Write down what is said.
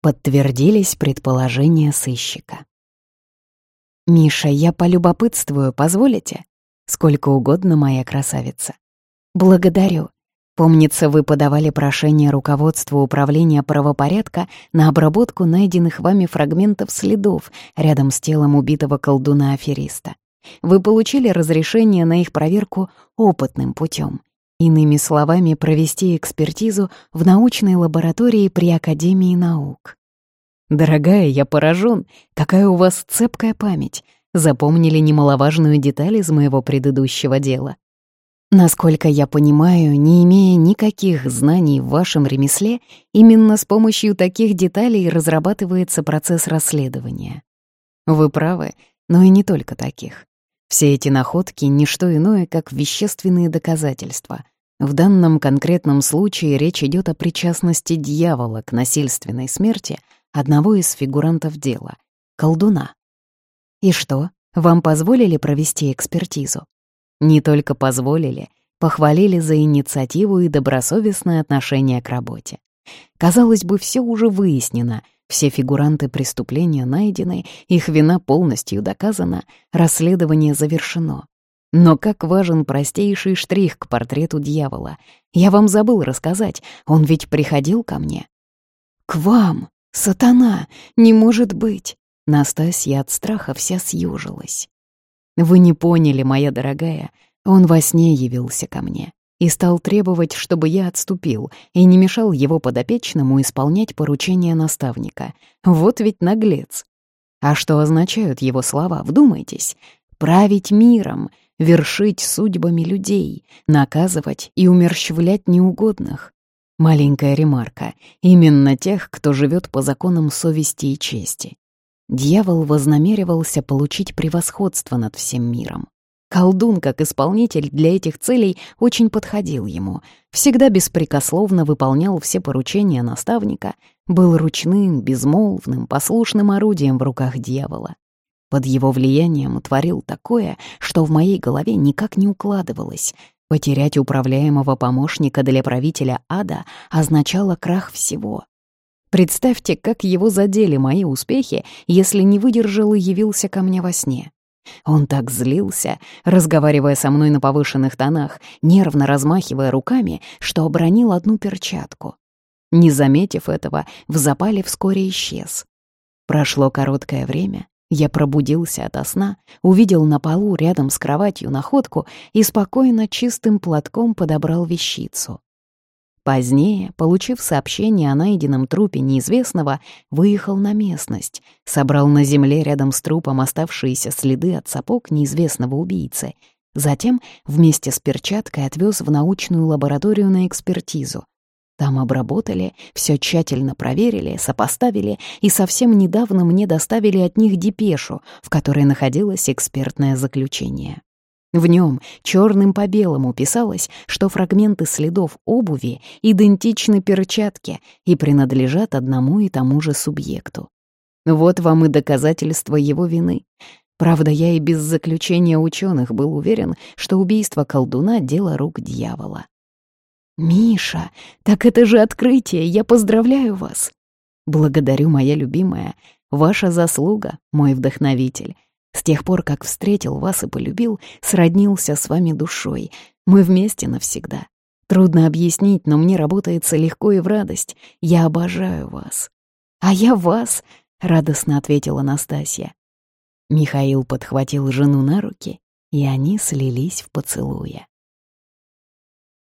Подтвердились предположения сыщика. «Миша, я полюбопытствую, позволите?» «Сколько угодно, моя красавица». «Благодарю. Помнится, вы подавали прошение руководству управления правопорядка на обработку найденных вами фрагментов следов рядом с телом убитого колдуна-афериста. Вы получили разрешение на их проверку опытным путем. Иными словами, провести экспертизу в научной лаборатории при Академии наук. «Дорогая, я поражен. Какая у вас цепкая память. Запомнили немаловажную деталь из моего предыдущего дела. Насколько я понимаю, не имея никаких знаний в вашем ремесле, именно с помощью таких деталей разрабатывается процесс расследования. Вы правы, но и не только таких. Все эти находки — не что иное, как вещественные доказательства. В данном конкретном случае речь идет о причастности дьявола к насильственной смерти одного из фигурантов дела — колдуна. И что, вам позволили провести экспертизу? Не только позволили, похвалили за инициативу и добросовестное отношение к работе. Казалось бы, все уже выяснено, все фигуранты преступления найдены, их вина полностью доказана, расследование завершено. Но как важен простейший штрих к портрету дьявола. Я вам забыл рассказать, он ведь приходил ко мне. «К вам! Сатана! Не может быть!» Настасья от страха вся съежилась. Вы не поняли, моя дорогая, он во сне явился ко мне и стал требовать, чтобы я отступил и не мешал его подопечному исполнять поручения наставника. Вот ведь наглец. А что означают его слова, вдумайтесь. Править миром, вершить судьбами людей, наказывать и умерщвлять неугодных. Маленькая ремарка. Именно тех, кто живет по законам совести и чести. Дьявол вознамеривался получить превосходство над всем миром. Колдун, как исполнитель для этих целей, очень подходил ему, всегда беспрекословно выполнял все поручения наставника, был ручным, безмолвным, послушным орудием в руках дьявола. Под его влиянием творил такое, что в моей голове никак не укладывалось. Потерять управляемого помощника для правителя ада означало крах всего. Представьте, как его задели мои успехи, если не выдержал и явился ко мне во сне. Он так злился, разговаривая со мной на повышенных тонах, нервно размахивая руками, что обронил одну перчатку. Не заметив этого, в запале вскоре исчез. Прошло короткое время, я пробудился ото сна, увидел на полу рядом с кроватью находку и спокойно чистым платком подобрал вещицу. Позднее, получив сообщение о найденном трупе неизвестного, выехал на местность, собрал на земле рядом с трупом оставшиеся следы от сапог неизвестного убийцы. Затем вместе с перчаткой отвез в научную лабораторию на экспертизу. Там обработали, все тщательно проверили, сопоставили и совсем недавно мне доставили от них депешу, в которой находилось экспертное заключение. В нем черным по белому писалось, что фрагменты следов обуви идентичны перчатке и принадлежат одному и тому же субъекту. Вот вам и доказательство его вины. Правда, я и без заключения ученых был уверен, что убийство колдуна — дело рук дьявола. «Миша, так это же открытие, я поздравляю вас!» «Благодарю, моя любимая, ваша заслуга, мой вдохновитель». С тех пор, как встретил вас и полюбил, сроднился с вами душой. Мы вместе навсегда. Трудно объяснить, но мне работается легко и в радость. Я обожаю вас. А я вас, — радостно ответила Настасья. Михаил подхватил жену на руки, и они слились в поцелуе.